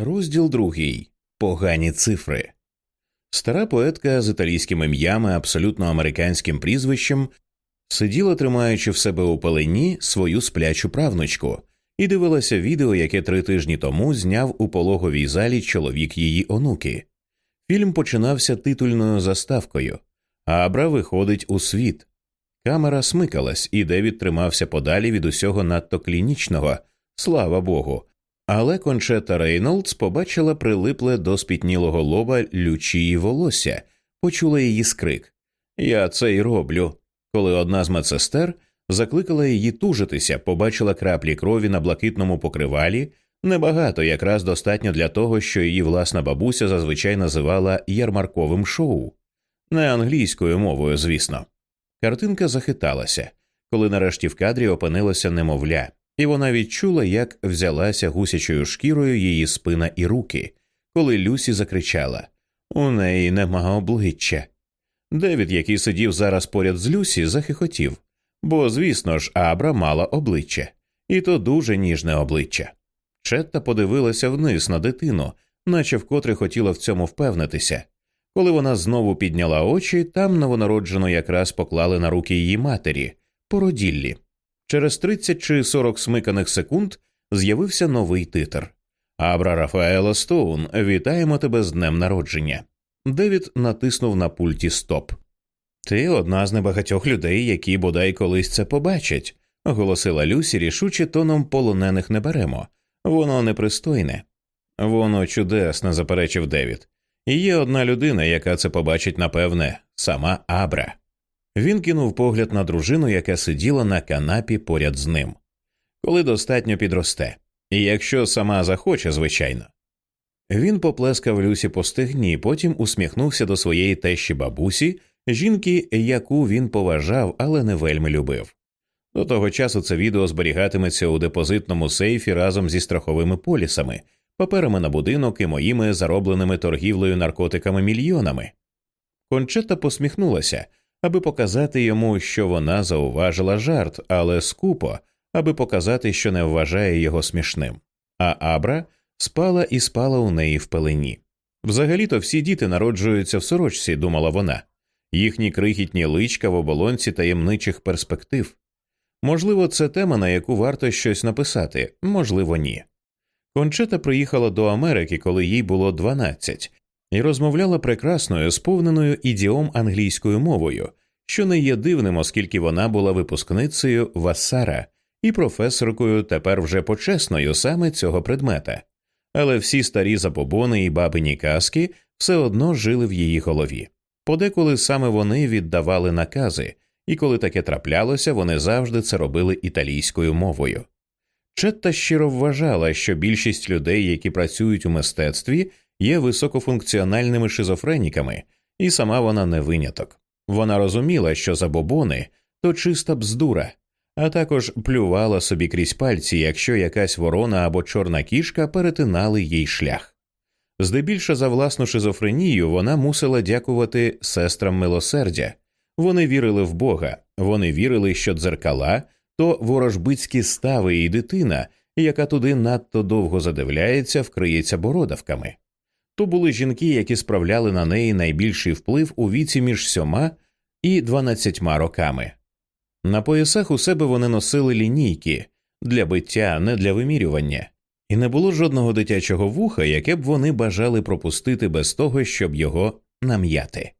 Розділ другий Погані цифри. Стара поетка з італійським ім'ями, абсолютно американським прізвищем, сиділа, тримаючи в себе у пелені свою сплячу правнучку, і дивилася відео, яке три тижні тому зняв у пологовій залі чоловік її онуки. Фільм починався титульною заставкою Абра виходить у світ. Камера смикалась, і Девід тримався подалі від усього надто клінічного, слава Богу. Але кончета Рейнолдс побачила прилипле до спітнілого лоба лючії волосся, почула її скрик Я це й роблю. Коли одна з медсестер закликала її тужитися, побачила краплі крові на блакитному покривалі. Небагато якраз достатньо для того, що її власна бабуся зазвичай називала ярмарковим шоу, не англійською мовою, звісно. Картинка захиталася, коли нарешті в кадрі опинилося немовля, і вона відчула, як взялася гусячою шкірою її спина і руки, коли Люсі закричала У неї нема обличчя. Девід, який сидів зараз поряд з Люсі, захихотів, бо, звісно ж, Абра мала обличчя, і то дуже ніжне обличчя. Четта подивилася вниз на дитину, наче вкотре хотіла в цьому впевнитися. Коли вона знову підняла очі, там новонароджену якраз поклали на руки її матері, породіллі. Через 30 чи 40 смиканих секунд з'явився новий титр. Абра Рафаела Стоун, вітаємо тебе з днем народження. Девід натиснув на пульті Стоп. Ти одна з небагатьох людей, які бодай колись це побачать, оголосила Люсі рішуче тоном полонених не беремо. Воно непристойне. Воно чудесне, заперечив Девід. Є одна людина, яка це побачить, напевне, сама Абра. Він кинув погляд на дружину, яка сиділа на канапі поряд з ним. Коли достатньо підросте, і якщо сама захоче, звичайно. Він поплескав Люсі по стегні, потім усміхнувся до своєї тещі бабусі, жінки, яку він поважав, але не вельми любив. До того часу це відео зберігатиметься у депозитному сейфі разом зі страховими полісами, паперами на будинок і моїми заробленими торгівлею наркотиками мільйонами. Кончета посміхнулася, аби показати йому, що вона зауважила жарт, але скупо, аби показати, що не вважає його смішним. А Абра спала і спала у неї в пелені. Взагалі-то всі діти народжуються в сорочці, думала вона, їхні крихітні личка в оболонці таємничих перспектив. Можливо, це тема, на яку варто щось написати, можливо, ні. Кончета приїхала до Америки, коли їй було 12, і розмовляла прекрасною, сповненою ідіом англійською мовою, що не є дивним, оскільки вона була випускницею Вассара і професоркою тепер вже почесною саме цього предмета. Але всі старі забобони і бабині казки все одно жили в її голові. Подеколи саме вони віддавали накази, і коли таке траплялося, вони завжди це робили італійською мовою. Четта щиро вважала, що більшість людей, які працюють у мистецтві, є високофункціональними шизофреніками, і сама вона не виняток. Вона розуміла, що забобони то чиста бздура, а також плювала собі крізь пальці, якщо якась ворона або чорна кішка перетинали їй шлях. Здебільше за власну шизофренію вона мусила дякувати сестрам милосердя. Вони вірили в Бога, вони вірили, що дзеркала то ворожбицькі стави і дитина, яка туди надто довго задивляється, вкриється бородавками. То були жінки, які справляли на неї найбільший вплив у віці між сьома і дванадцятьма роками. На поясах у себе вони носили лінійки для биття, не для вимірювання, і не було жодного дитячого вуха, яке б вони бажали пропустити без того, щоб його нам'яти.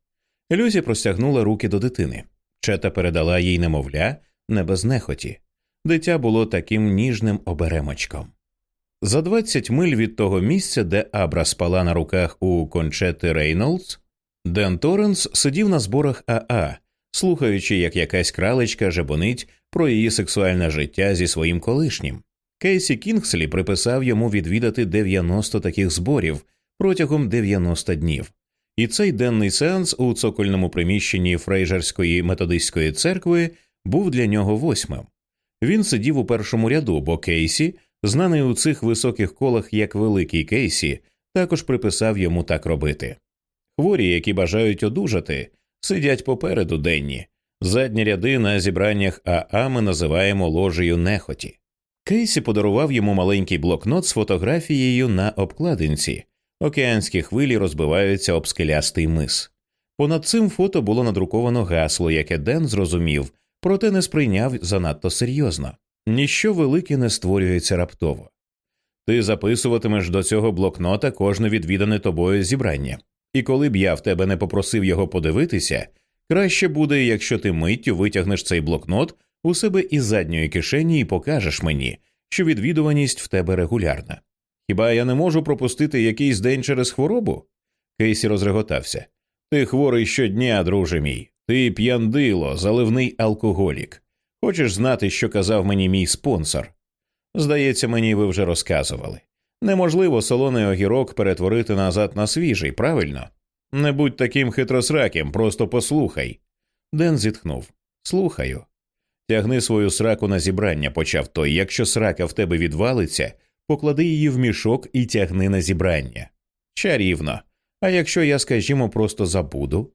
Люзі простягнула руки до дитини. Чета передала їй немовля, не без нехоті. Дитя було таким ніжним оберемочком. За 20 миль від того місця, де Абра спала на руках у кончети Рейнолдс, Ден Торренс сидів на зборах Аа, слухаючи, як якась кралечка жебонить про її сексуальне життя зі своїм колишнім. Кейсі Кінгслі приписав йому відвідати 90 таких зборів протягом 90 днів. І цей денний сеанс у цокольному приміщенні Фрейжерської методистської церкви був для нього восьмим. Він сидів у першому ряду, бо Кейсі, знаний у цих високих колах як великий Кейсі, також приписав йому так робити. Хворі, які бажають одужати, сидять попереду денні. Задні ряди на зібраннях АА ми називаємо ложею нехоті. Кейсі подарував йому маленький блокнот з фотографією на обкладинці. Океанські хвилі розбиваються об скелястий мис. Понад цим фото було надруковано гасло, яке Ден зрозумів, проте не сприйняв занадто серйозно. Ніщо велике не створюється раптово. Ти записуватимеш до цього блокнота кожне відвідане тобою зібрання, і коли б я в тебе не попросив його подивитися, краще буде, якщо ти миттю витягнеш цей блокнот у себе із задньої кишені і покажеш мені, що відвідуваність в тебе регулярна. Хіба я не можу пропустити якийсь день через хворобу? Кейсі розреготався. Ти хворий щодня, друже мій, ти п'яндило, заливний алкоголік. Хочеш знати, що казав мені мій спонсор? Здається, мені ви вже розказували. Неможливо солоний огірок перетворити назад на свіжий, правильно? Не будь таким хитросраким, просто послухай. Ден зітхнув. Слухаю. Тягни свою сраку на зібрання, почав той. Якщо срака в тебе відвалиться, поклади її в мішок і тягни на зібрання. Чарівно. А якщо я, скажімо, просто забуду?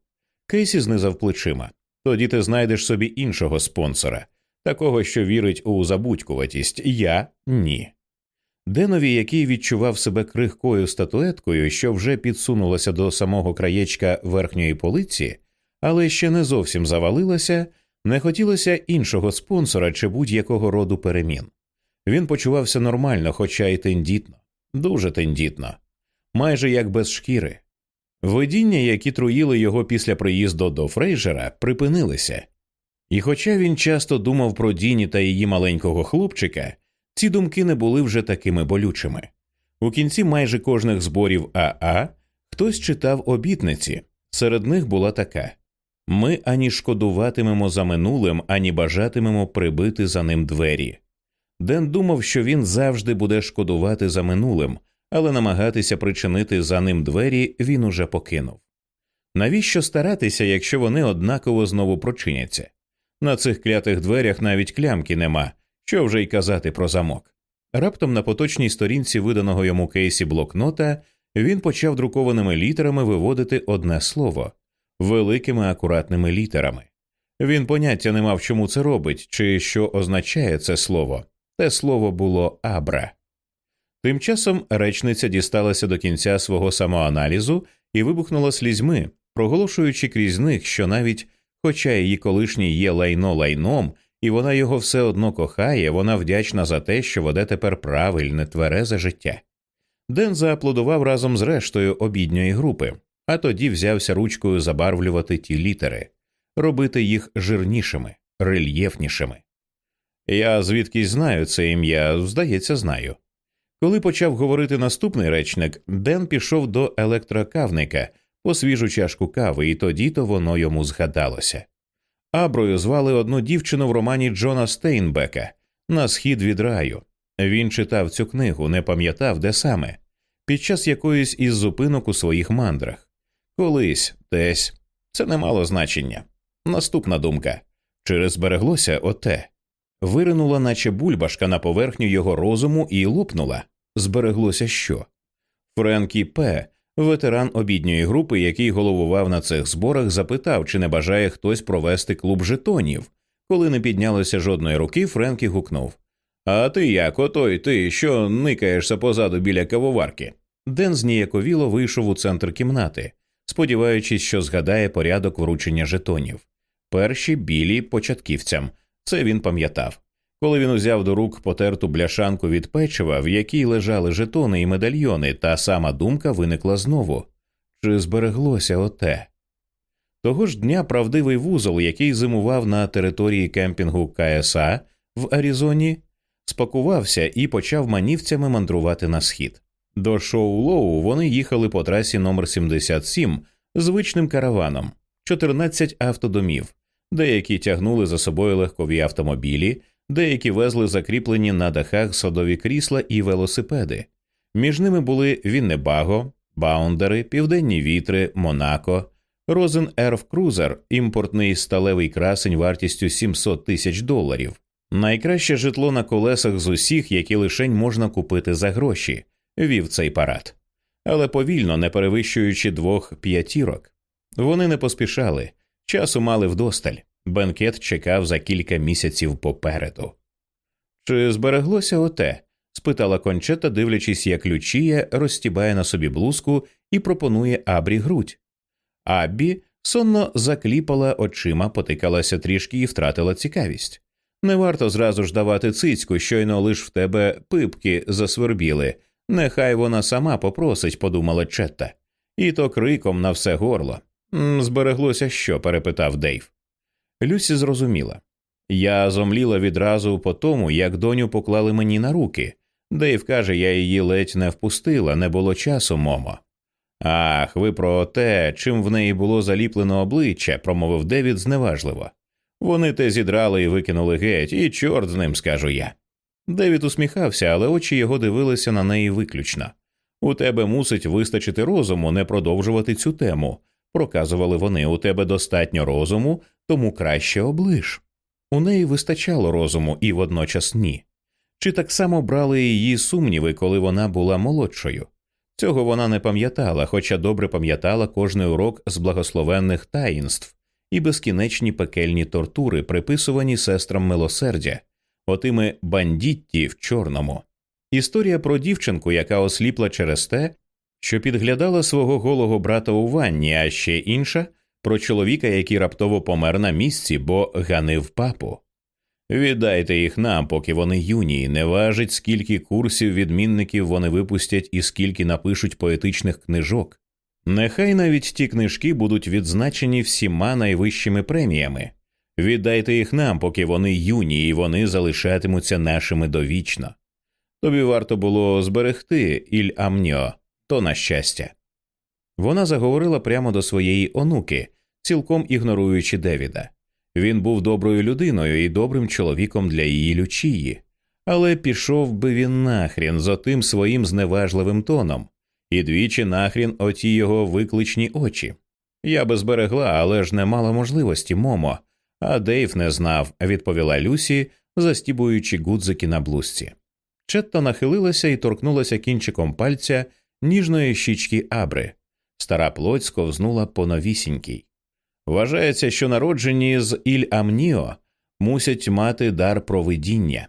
Кейсі знизав плечима. Тоді ти знайдеш собі іншого спонсора, такого, що вірить у забудькуватість, я ні. Денові, який відчував себе крихкою статуеткою, що вже підсунулася до самого краєчка верхньої полиці, але ще не зовсім завалилася, не хотілося іншого спонсора чи будь-якого роду перемін. Він почувався нормально, хоча й тендітно, дуже тендітно, майже як без шкіри. Видіння, які труїли його після приїзду до Фрейжера, припинилися, і хоча він часто думав про Діні та її маленького хлопчика, ці думки не були вже такими болючими. У кінці майже кожних зборів Аа хтось читав обітниці, серед них була така ми ані шкодуватимемо за минулим, ані бажатимемо прибити за ним двері. Ден думав, що він завжди буде шкодувати за минулим, але намагатися причинити за ним двері він уже покинув. Навіщо старатися, якщо вони однаково знову прочиняться? На цих клятих дверях навіть клямки нема, що вже й казати про замок. Раптом на поточній сторінці виданого йому кейсі блокнота він почав друкованими літерами виводити одне слово великими акуратними літерами. Він поняття не мав, чому це робить, чи що означає це слово. Те слово було абра. Тим часом речниця дісталася до кінця свого самоаналізу і вибухнула слізьми, проголошуючи крізь них, що навіть, хоча її колишній є лайно лайном, і вона його все одно кохає, вона вдячна за те, що веде тепер правильне, тверезе життя. Ден зааплодував разом з рештою обідньої групи, а тоді взявся ручкою забарвлювати ті літери, робити їх жирнішими, рельєфнішими. Я звідки знаю це ім'я, здається, знаю. Коли почав говорити наступний речник, Ден пішов до електрокавника по свіжу чашку кави, і тоді то воно йому згадалося. Аброю звали одну дівчину в романі Джона Стейнбека на схід від раю. Він читав цю книгу, не пам'ятав, де саме, під час якоїсь із зупинок у своїх мандрах. Колись, десь, це не мало значення. Наступна думка чи збереглося оте? Виринула, наче бульбашка на поверхню його розуму, і лупнула. Збереглося що? Френкі П., ветеран обідньої групи, який головував на цих зборах, запитав, чи не бажає хтось провести клуб жетонів. Коли не піднялося жодної руки, Френкі гукнув А ти як, отой ти, що никаєшся позаду біля кавоварки? Ден зніяковіло вийшов у центр кімнати, сподіваючись, що згадає порядок вручення жетонів. Перші білі початківцям, це він пам'ятав. Коли він узяв до рук потерту бляшанку від печива, в якій лежали жетони і медальйони, та сама думка виникла знову чи збереглося оте? Того ж дня правдивий вузол, який зимував на території кемпінгу КСА в Аризоні, спакувався і почав манівцями мандрувати на схід. До шоу Лоу вони їхали по трасі номер 77 звичним караваном, 14 автодомів, деякі тягнули за собою легкові автомобілі, деякі везли закріплені на дахах садові крісла і велосипеди. Між ними були Віннебаго, Баундери, Південні Вітри, Монако, Розен Ерф Крузер, імпортний сталевий красень вартістю 700 тисяч доларів, найкраще житло на колесах з усіх, які лишень можна купити за гроші, вів цей парад, але повільно не перевищуючи двох п'ятірок. Вони не поспішали, часу мали вдосталь. Бенкет чекав за кілька місяців попереду. Чи збереглося оте? спитала кончета, дивлячись, як Лючія розстібає на собі блузку і пропонує Абрі грудь. Аббі сонно закліпала очима, потикалася трішки і втратила цікавість. Не варто зразу ж давати цицьку, щойно лиш в тебе пипки засвербіли. Нехай вона сама попросить, подумала Четта. І то криком на все горло. Збереглося що? перепитав Дейв. Люсі зрозуміла. Я зомліла відразу по тому, як доню поклали мені на руки. Дейв каже, я її ледь не впустила, не було часу, момо. Ах, ви про те, чим в неї було заліплено обличчя, промовив Девід зневажливо. Вони те зідрали і викинули геть, і чорт з ним скажу я. Девід усміхався, але очі його дивилися на неї виключно. У тебе мусить вистачити розуму не продовжувати цю тему, проказували вони. У тебе достатньо розуму, тому краще оближ. У неї вистачало розуму і водночас ні. Чи так само брали її сумніви, коли вона була молодшою? Цього вона не пам'ятала, хоча добре пам'ятала кожний урок з благословенних таїнств і безкінечні пекельні тортури, приписувані сестрам милосердя, отими бандітті в чорному. Історія про дівчинку, яка осліпла через те, що підглядала свого голого брата у ванні, а ще інша про чоловіка, який раптово помер на місці, бо ганив папу. Віддайте їх нам, поки вони юні, не важить, скільки курсів відмінників вони випустять і скільки напишуть поетичних книжок. Нехай навіть ті книжки будуть відзначені всіма найвищими преміями. Віддайте їх нам, поки вони юні, і вони залишатимуться нашими довічно. Тобі варто було зберегти Іль Амньо, то на щастя. Вона заговорила прямо до своєї онуки, цілком ігноруючи Девіда. Він був доброю людиною і добрим чоловіком для її лючії, але пішов би він нахрін з отим своїм зневажливим тоном, і двічі нахрін оті його викличні очі. Я би зберегла, але ж не мала можливості, Момо, а Дейв не знав, відповіла Люсі, застібуючи гудзики на блузці. Четта нахилилася і торкнулася кінчиком пальця ніжної щічки Абри. Стара плоть сковзнула по новісінькій. Вважається, що народжені з Іль Амніо мусять мати дар провидіння.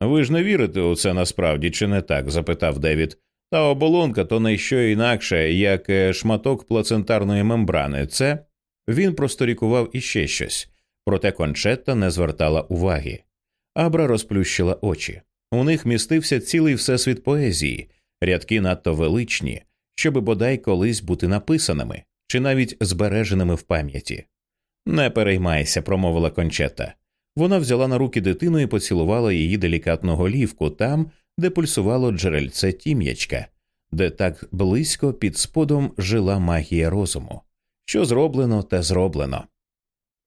Ви ж не вірите у це насправді, чи не так? запитав Девід. Та оболонка то не що інакше, як е, шматок плацентарної мембрани. Це він просторікував іще щось, проте кончетта не звертала уваги. Абра розплющила очі. У них містився цілий всесвіт поезії, рядки надто величні, щоби бодай колись бути написаними чи навіть збереженими в пам'яті. Не переймайся, промовила кончета. Вона взяла на руки дитину і поцілувала її делікатну голівку там, де пульсувало джерельце тім'ячка, де так близько під сподом жила магія розуму. Що зроблено, те зроблено.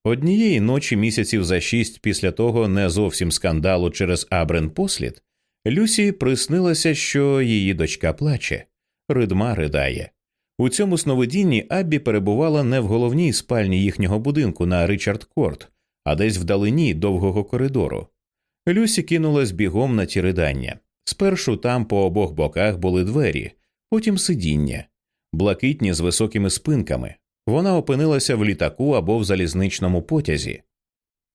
Однієї ночі місяців за шість після того не зовсім скандалу через Абрен послід, Люсі приснилося, що її дочка плаче, ридма ридає. У цьому сновидінні Аббі перебувала не в головній спальні їхнього будинку на Ричард Корт, а десь вдалині довгого коридору. Люсі кинулась бігом на ті ридання. Спершу там по обох боках були двері, потім сидіння, блакитні з високими спинками. Вона опинилася в літаку або в залізничному потязі.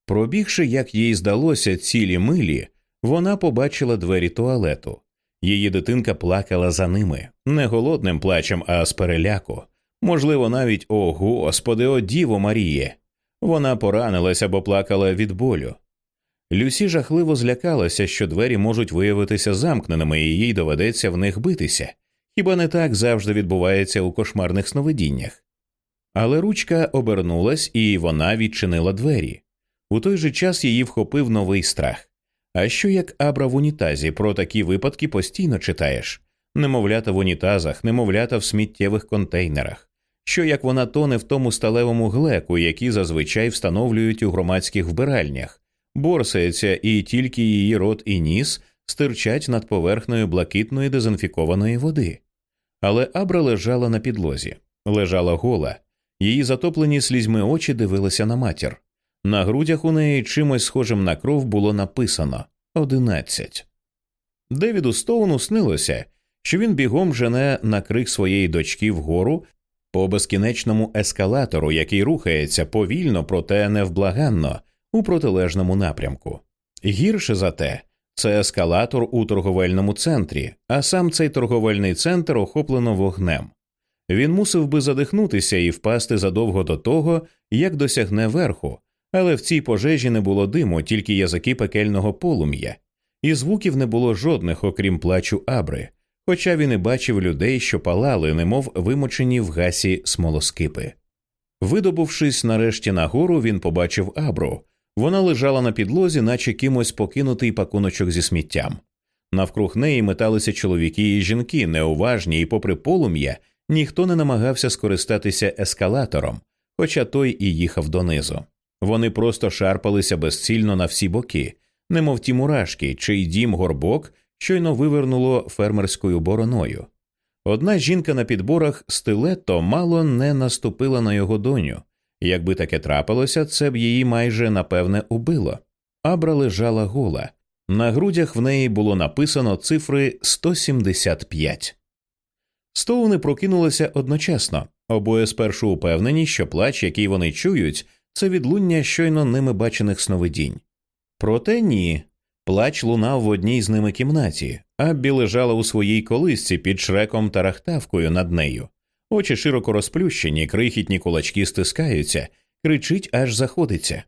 Пробігши, як їй здалося, цілі милі, вона побачила двері туалету. Її дитинка плакала за ними, не голодним плачем, а з переляку. Можливо, навіть о Господи, о Діво Маріє. Вона поранилась або плакала від болю. Люсі жахливо злякалася, що двері можуть виявитися замкненими, і їй доведеться в них битися. Хіба не так завжди відбувається у кошмарних сновидіннях? Але ручка обернулась, і вона відчинила двері. У той же час її вхопив новий страх. А що як Абра в унітазі про такі випадки постійно читаєш? Немовлята в унітазах, немовлята в сміттєвих контейнерах. Що як вона тоне в тому сталевому глеку, який зазвичай встановлюють у громадських вбиральнях, борсається, і тільки її рот і ніс стирчать над поверхнею блакитної дезінфікованої води. Але Абра лежала на підлозі, лежала гола, її затоплені слізьми очі дивилися на матір. На грудях у неї чимось схожим на кров було написано одинадцять. Девіду Стоуну снилося, що він бігом жене на крик своєї дочки вгору по безкінечному ескалатору, який рухається повільно, проте невблаганно у протилежному напрямку. Гірше за те, Це ескалатор у торговельному центрі, а сам цей торговельний центр охоплено вогнем. Він мусив би задихнутися і впасти задовго до того, як досягне верху, але в цій пожежі не було диму, тільки язики пекельного полум'я, і звуків не було жодних, окрім плачу абри, хоча він і бачив людей, що палали, немов вимочені в гасі смолоскипи. Видобувшись нарешті нагору, він побачив абру. Вона лежала на підлозі, наче кимось покинутий пакуночок зі сміттям. Навкруг неї металися чоловіки і жінки, неуважні, і, попри полум'я, ніхто не намагався скористатися ескалатором, хоча той і їхав донизу. Вони просто шарпалися безцільно на всі боки, немов ті мурашки, чий дім горбок щойно вивернуло фермерською бороною. Одна жінка на підборах стилетто мало не наступила на його доню. Якби таке трапилося, це б її майже напевне убило. Абра лежала гола. На грудях в неї було написано цифри 175. Стоуни прокинулися одночасно, обоє спершу упевнені, що плач, який вони чують, це відлуння щойно ними бачених сновидінь. Проте ні. Плач лунав в одній з ними кімнаті, Аббі лежала у своїй колисці під шреком та рахтавкою над нею. Очі широко розплющені, крихітні кулачки стискаються, кричить, аж заходиться.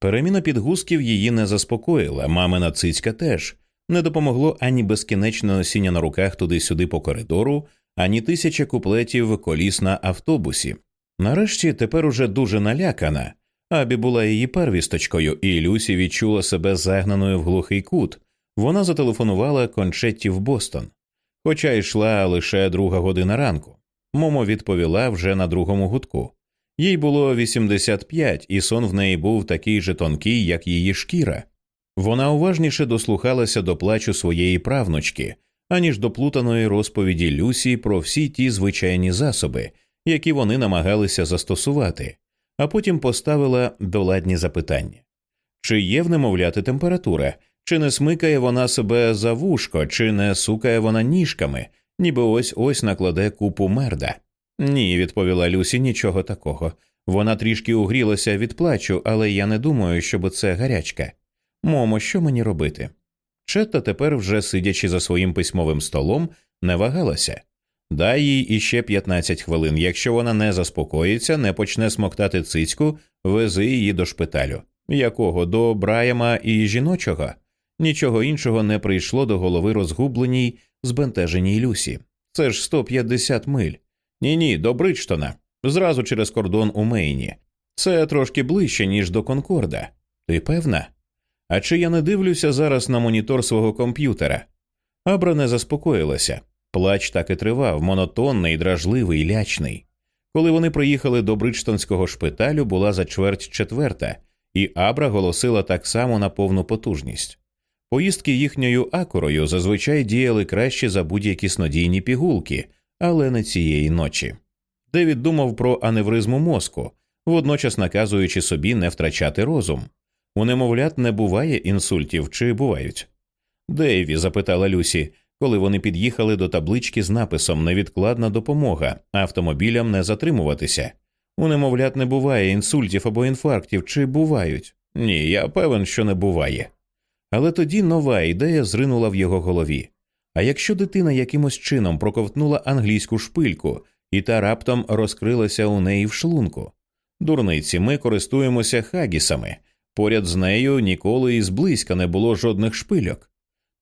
Переміна підгузків її не заспокоїла, мамина цицька теж не допомогло ані безкінечне носіння на руках туди-сюди по коридору, ані тисяча куплетів коліс на автобусі. Нарешті тепер уже дуже налякана. Абі була її первісточкою, і Люсі відчула себе загнаною в глухий кут. Вона зателефонувала кончетті в Бостон, хоча йшла лише друга година ранку. Момо відповіла вже на другому гудку. Їй було 85, і сон в неї був такий же тонкий, як її шкіра. Вона уважніше дослухалася до плачу своєї правнучки, аніж до плутаної розповіді Люсі про всі ті звичайні засоби, які вони намагалися застосувати, а потім поставила доладні запитання чи є в немовляти температура, чи не смикає вона себе за вушко, чи не сукає вона ніжками, ніби ось ось накладе купу мерда. Ні, відповіла Люсі, нічого такого. Вона трішки угрілася від плачу, але я не думаю, щоб це гарячка. Момо, що мені робити? Четта тепер, вже сидячи за своїм письмовим столом, не вагалася. Дай їй іще 15 хвилин. Якщо вона не заспокоїться, не почне смоктати цицьку, вези її до шпиталю. Якого до Браяма і жіночого? Нічого іншого не прийшло до голови розгубленій, збентеженій Люсі. Це ж 150 миль. Ні, ні, до Бриджтона. Зразу через кордон у Мейні. Це трошки ближче, ніж до Конкорда. Ти певна? А чи я не дивлюся зараз на монітор свого комп'ютера? Абра не заспокоїлася. Плач так і тривав, монотонний, дражливий, лячний. Коли вони приїхали до Бриджтонського шпиталю, була за чверть четверта, і Абра голосила так само на повну потужність. Поїздки їхньою акорою зазвичай діяли краще за будь-які снодійні пігулки, але не цієї ночі. Девід думав про аневризму мозку, водночас наказуючи собі не втрачати розум. У немовлят не буває інсультів чи бувають? Дейві, запитала Люсі, коли вони під'їхали до таблички з написом Невідкладна допомога автомобілям не затримуватися. У немовлят не буває інсультів або інфарктів, чи бувають? Ні, я певен, що не буває. Але тоді нова ідея зринула в його голові. А якщо дитина якимось чином проковтнула англійську шпильку, і та раптом розкрилася у неї в шлунку. Дурниці, ми користуємося хагісами, поряд з нею ніколи і зблизька не було жодних шпильок.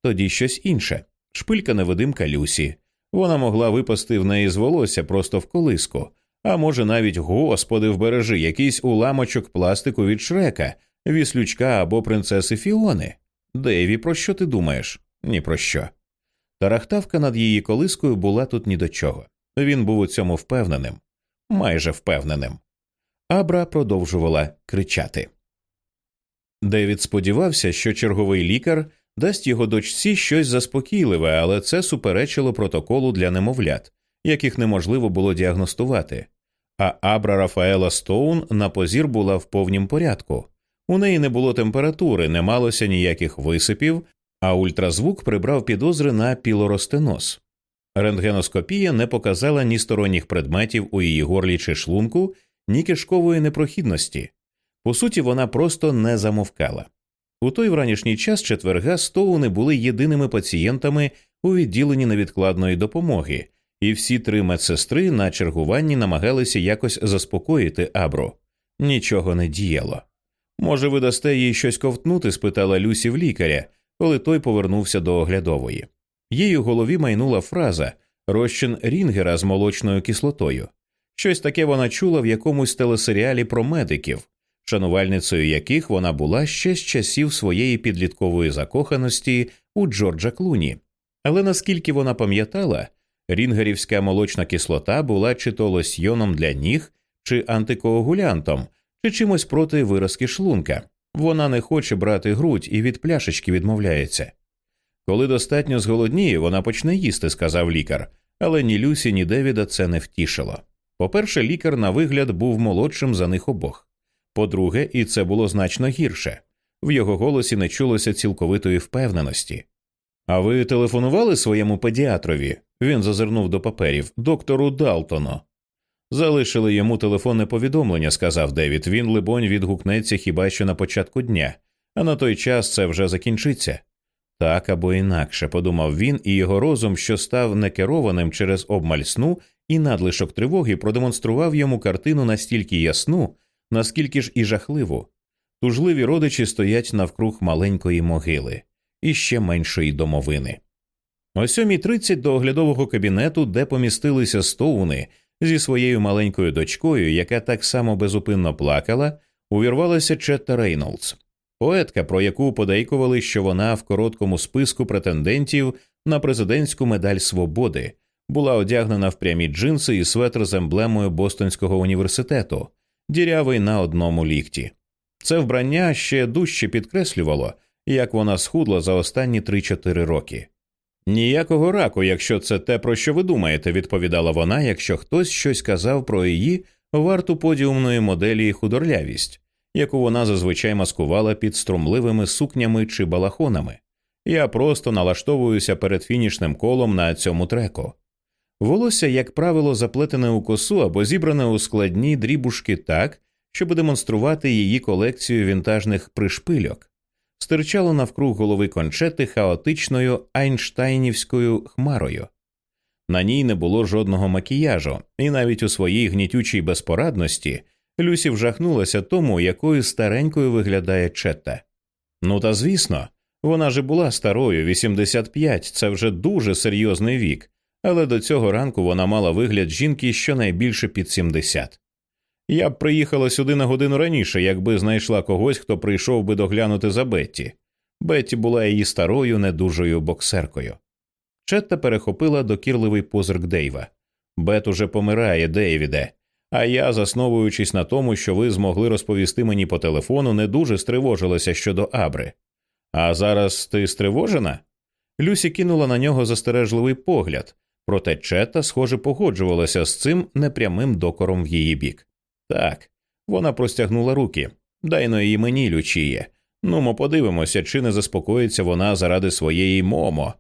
Тоді щось інше шпилька невидимка Люсі. Вона могла випасти в неї з волосся просто в колиску, а може, навіть, господи, вбережи, якийсь уламочок пластику від шрека, віслючка або принцеси Фіони. Дейві, про що ти думаєш? Ні про що. Тарахтавка над її колискою була тут ні до чого. Він був у цьому впевненим, майже впевненим. Абра продовжувала кричати. Девід сподівався, що черговий лікар дасть його дочці щось заспокійливе, але це суперечило протоколу для немовлят, яких неможливо було діагностувати. А Абра Рафаела Стоун на позір була в повнім порядку. У неї не було температури, не малося ніяких висипів, а ультразвук прибрав підозри на пілоростеноз. Рентгеноскопія не показала ні сторонніх предметів у її горлі чи шлунку, ні кишкової непрохідності. По суті, вона просто не замовкала. У той вранішній час четверга Стоуни були єдиними пацієнтами у відділенні невідкладної допомоги, і всі три медсестри на чергуванні намагалися якось заспокоїти Абру. Нічого не діяло. Може, ви дасте їй щось ковтнути? спитала Люсі в лікаря, коли той повернувся до оглядової. Їй у голові майнула фраза розчин Рінгера з молочною кислотою. Щось таке вона чула в якомусь телесеріалі про медиків, шанувальницею яких вона була ще з часів своєї підліткової закоханості у Джорджа Клуні. Але наскільки вона пам'ятала, рінгерівська молочна кислота була чи то лосьйоном для ніг, чи антикоагулянтом, чи чимось проти виразки шлунка. Вона не хоче брати грудь і від пляшечки відмовляється. Коли достатньо зголодніє, вона почне їсти, сказав лікар, але ні Люсі, ні Девіда це не втішило. По-перше, лікар на вигляд був молодшим за них обох. По-друге, і це було значно гірше в його голосі не чулося цілковитої впевненості. А ви телефонували своєму педіатрові? Він зазирнув до паперів, доктору Далтону. Залишили йому телефонне повідомлення, сказав Девід. Він, либонь, відгукнеться хіба що на початку дня, а на той час це вже закінчиться. Так або інакше, подумав він, і його розум, що став некерованим через обмаль сну і надлишок тривоги, продемонстрував йому картину настільки ясну, наскільки ж і жахливу. Тужливі родичі стоять навкруг маленької могили і ще меншої домовини. О 7.30 до оглядового кабінету, де помістилися стоуни зі своєю маленькою дочкою, яка так само безупинно плакала, увірвалася Четта Рейнолдс, поетка, про яку подейкували, що вона в короткому списку претендентів на президентську медаль свободи була одягнена в прямі джинси і светр з емблемою Бостонського університету, дірявий на одному лікті. Це вбрання ще дужче підкреслювало, як вона схудла за останні 3-4 роки. Ніякого раку, якщо це те, про що ви думаєте, відповідала вона, якщо хтось щось казав про її варту подіумної моделі худорлявість, яку вона зазвичай маскувала під струмливими сукнями чи балахонами. Я просто налаштовуюся перед фінішним колом на цьому треку. Волосся, як правило, заплетене у косу або зібране у складні дрібушки так, щоб демонструвати її колекцію вінтажних пришпильок стирчало навкруг голови кончети хаотичною айнштайнівською хмарою. На ній не було жодного макіяжу, і навіть у своїй гнітючій безпорадності Люсі вжахнулася тому, якою старенькою виглядає Четта. Ну та звісно, вона же була старою, 85, це вже дуже серйозний вік, але до цього ранку вона мала вигляд жінки щонайбільше під 70. Я б приїхала сюди на годину раніше, якби знайшла когось, хто прийшов би доглянути за Бетті. Бетті була її старою, недужою боксеркою. Четта перехопила докірливий позирк Дейва. Бет уже помирає, Дейвіде. А я, засновуючись на тому, що ви змогли розповісти мені по телефону, не дуже стривожилася щодо Абри. А зараз ти стривожена? Люсі кинула на нього застережливий погляд, проте Четта, схоже, погоджувалася з цим непрямим докором в її бік. Так, вона простягнула руки. Дайно її мені, Лючіє. Ну, ми подивимося, чи не заспокоїться вона заради своєї момо.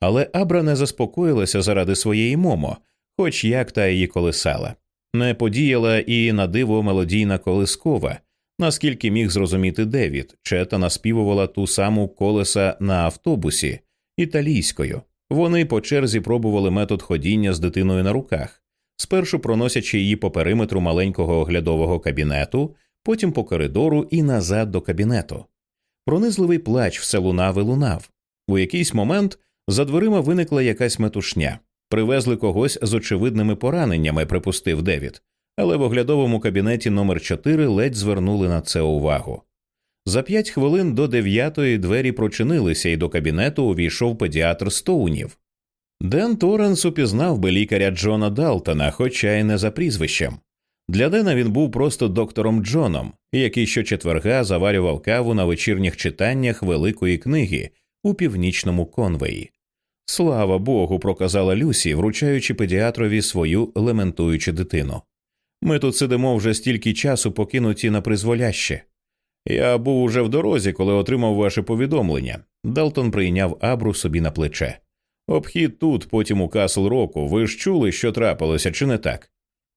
Але Абра не заспокоїлася заради своєї момо, хоч як та її колисала. Не подіяла і на диво мелодійна колискова, наскільки міг зрозуміти Девід, чета наспівувала ту саму колеса на автобусі італійською. Вони по черзі пробували метод ходіння з дитиною на руках спершу проносячи її по периметру маленького оглядового кабінету, потім по коридору і назад до кабінету. Пронизливий плач все лунав і лунав. У якийсь момент за дверима виникла якась метушня. Привезли когось з очевидними пораненнями, припустив Девід, але в оглядовому кабінеті номер 4 ледь звернули на це увагу. За п'ять хвилин до дев'ятої двері прочинилися, і до кабінету увійшов педіатр Стоунів. Ден Торренс упізнав би лікаря Джона Далтона, хоча й не за прізвищем. Для Дена він був просто доктором Джоном, який щочетверга заварював каву на вечірніх читаннях великої книги у північному конвеї. Слава Богу, проказала Люсі, вручаючи педіатрові свою лементуючу дитину. Ми тут сидимо вже стільки часу покинуті на призволяще. Я був уже в дорозі, коли отримав ваше повідомлення. Далтон прийняв Абру собі на плече. Обхід тут, потім у Касл Року. Ви ж чули, що трапилося, чи не так?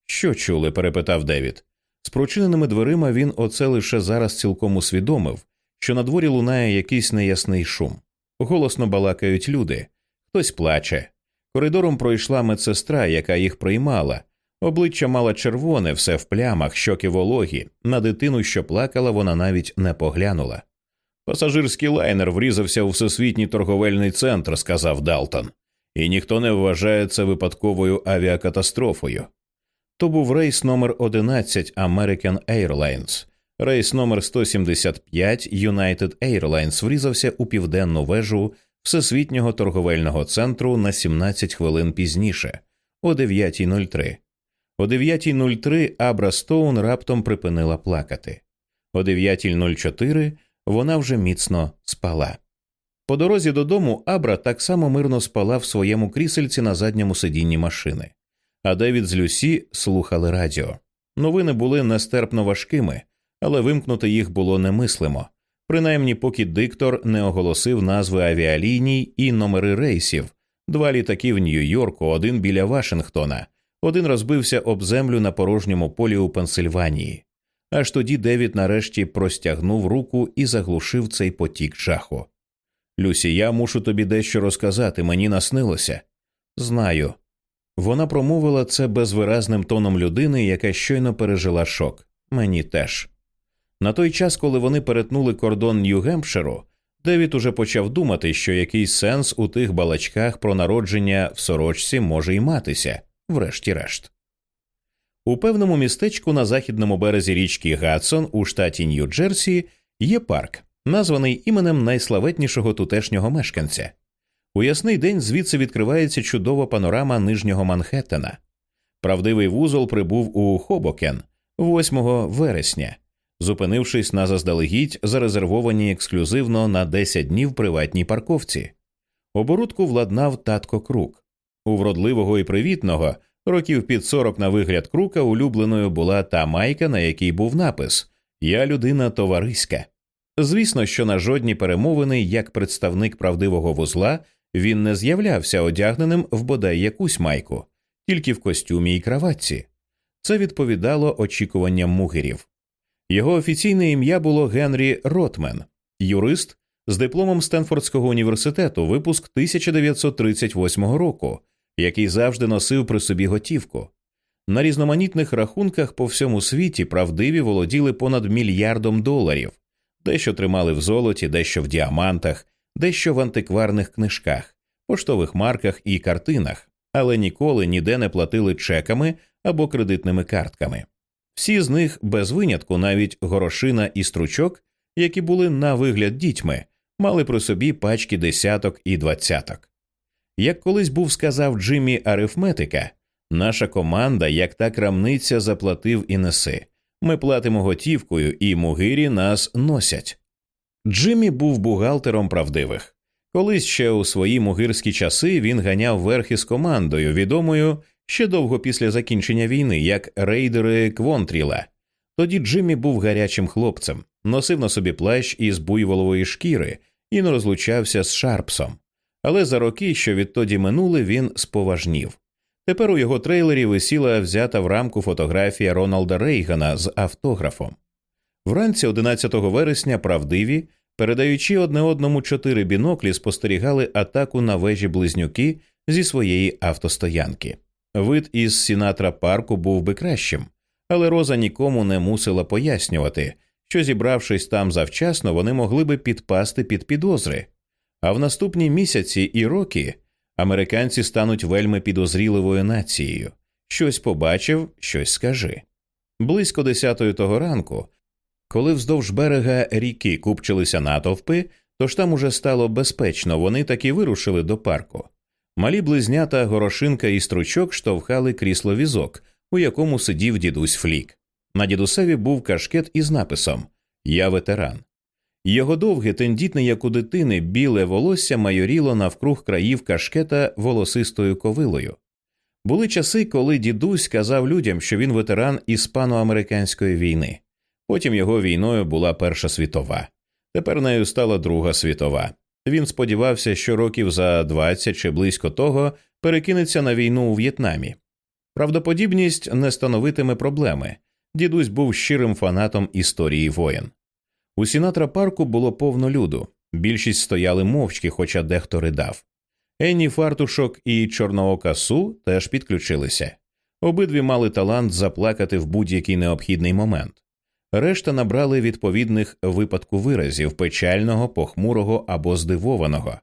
Що чули? перепитав Девід. З прочиненими дверима він оце лише зараз цілком усвідомив, що на дворі лунає якийсь неясний шум. Голосно балакають люди, хтось плаче. Коридором пройшла медсестра, яка їх приймала. Обличчя мала червоне, все в плямах, щоки вологі. На дитину, що плакала, вона навіть не поглянула. Пасажирський лайнер врізався у всесвітній торговельний центр, сказав Далтон, і ніхто не вважає це випадковою авіакатастрофою. То був рейс номер 11 American Airlines. Рейс номер 175 United Airlines врізався у південну вежу Всесвітнього торговельного центру на 17 хвилин пізніше, о 9.03. О 9.03 Абра Стоун раптом припинила плакати. О 9.04 вона вже міцно спала. По дорозі додому Абра так само мирно спала в своєму крісельці на задньому сидінні машини, а Девід з Люсі слухали радіо. Новини були нестерпно важкими, але вимкнути їх було немислимо, принаймні поки диктор не оголосив назви авіаліній і номери рейсів, два літаки в Нью-Йорку, один біля Вашингтона, один розбився об землю на порожньому полі у Пенсильванії. Аж тоді Девід нарешті простягнув руку і заглушив цей потік жаху. Люсі, я мушу тобі дещо розказати, мені наснилося. Знаю. Вона промовила це безвиразним тоном людини, яка щойно пережила шок. Мені теж. На той час, коли вони перетнули кордон Нью-Гемпширу, Девід уже почав думати, що якийсь сенс у тих балачках про народження в сорочці може й матися, врешті-решт. У певному містечку на західному березі річки Гадсон у штаті Нью-Джерсі є парк, названий іменем найславетнішого тутешнього мешканця. У ясний день звідси відкривається чудова панорама нижнього Манхеттена. Правдивий вузол прибув у Хобокен 8 вересня, зупинившись на заздалегідь зарезервованій ексклюзивно на 10 днів приватній парковці. Оборудку владнав татко Крук. У вродливого і привітного, років під 40 на вигляд крука, улюбленою була та майка, на якій був напис Я людина товариська. Звісно, що на жодні перемовини, як представник правдивого вузла, він не з'являвся одягненим в бодай якусь майку, тільки в костюмі і краватці. Це відповідало очікуванням мугерів. Його офіційне ім'я було Генрі Ротмен, юрист з дипломом Стенфордського університету, випуск 1938 року, який завжди носив при собі готівку. На різноманітних рахунках по всьому світі правдиві володіли понад мільярдом доларів, дещо тримали в золоті, дещо в діамантах, дещо в антикварних книжках, поштових марках і картинах, але ніколи ніде не платили чеками або кредитними картками. Всі з них без винятку, навіть горошина і стручок, які були на вигляд дітьми, мали при собі пачки десяток і двадцяток. Як колись був сказав Джиммі арифметика, наша команда, як та крамниця, заплатив і неси. Ми платимо готівкою, і мугирі нас носять. Джиммі був бухгалтером правдивих. Колись ще у свої мугирські часи він ганяв верхи з командою, відомою ще довго після закінчення війни, як рейдери Квонтріла. Тоді Джиммі був гарячим хлопцем, носив на собі плащ із буйволової шкіри і не розлучався з Шарпсом. Але за роки, що відтоді минули, він споважнів. Тепер у його трейлері висіла взята в рамку фотографія Роналда Рейгана з автографом. Вранці 11 вересня правдиві, передаючи одне одному чотири біноклі, спостерігали атаку на вежі близнюки зі своєї автостоянки. Вид із Сінатра парку був би кращим, але Роза нікому не мусила пояснювати, що, зібравшись там завчасно, вони могли би підпасти під підозри. А в наступні місяці і роки американці стануть вельми підозріливою нацією. Щось побачив, щось скажи. Близько десятої того ранку, коли вздовж берега ріки купчилися натовпи, тож там уже стало безпечно, вони таки вирушили до парку. Малі близнята горошинка і стручок штовхали крісло візок, у якому сидів дідусь Флік. На дідусеві був кашкет із написом Я ветеран. Його довге, тендітне, як у дитини, біле волосся майоріло навкруг країв кашкета волосистою ковилою. Були часи, коли дідусь казав людям, що він ветеран іспано-американської війни. Потім його війною була Перша світова. Тепер нею стала Друга світова. Він сподівався, що років за 20 чи близько того перекинеться на війну у В'єтнамі. Правдоподібність не становитиме проблеми. Дідусь був щирим фанатом історії воєн. У Сінатра парку було повно люду. Більшість стояли мовчки, хоча дехто ридав. Енні Фартушок і Чорноока Су теж підключилися. Обидві мали талант заплакати в будь-який необхідний момент. Решта набрали відповідних випадку виразів печального, похмурого або здивованого.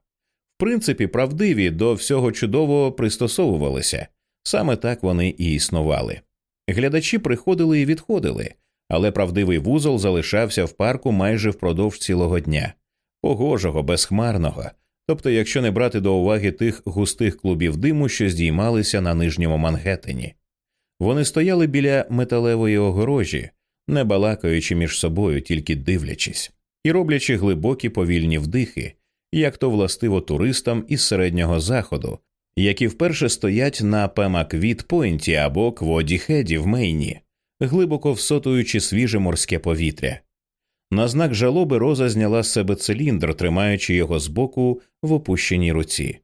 В принципі, правдиві до всього чудового пристосовувалися саме так вони і існували. Глядачі приходили і відходили, але правдивий вузол залишався в парку майже впродовж цілого дня, погожого, безхмарного. Тобто, якщо не брати до уваги тих густих клубів диму, що здіймалися на нижньому Мангеттені. Вони стояли біля металевої огорожі, не балакаючи між собою, тільки дивлячись, і роблячи глибокі повільні вдихи, як то властиво туристам із середнього заходу, які вперше стоять на Пемаквіт Пойнті або Кводі Хеді в Мейні, глибоко всотуючи свіже морське повітря. На знак жалоби Роза зняла з себе циліндр, тримаючи його збоку в опущеній руці.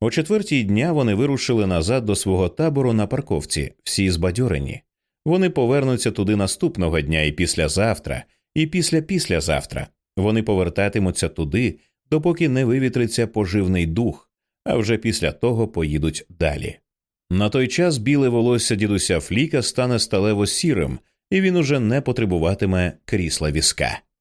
О четвертій дня вони вирушили назад до свого табору на парковці, всі збадьорені. Вони повернуться туди наступного дня і післязавтра, і після післязавтра. Вони повертатимуться туди, допоки не вивітриться поживний дух, а вже після того поїдуть далі. На той час біле волосся дідуся Фліка стане сталево сірим, і він уже не потребуватиме крісла візка.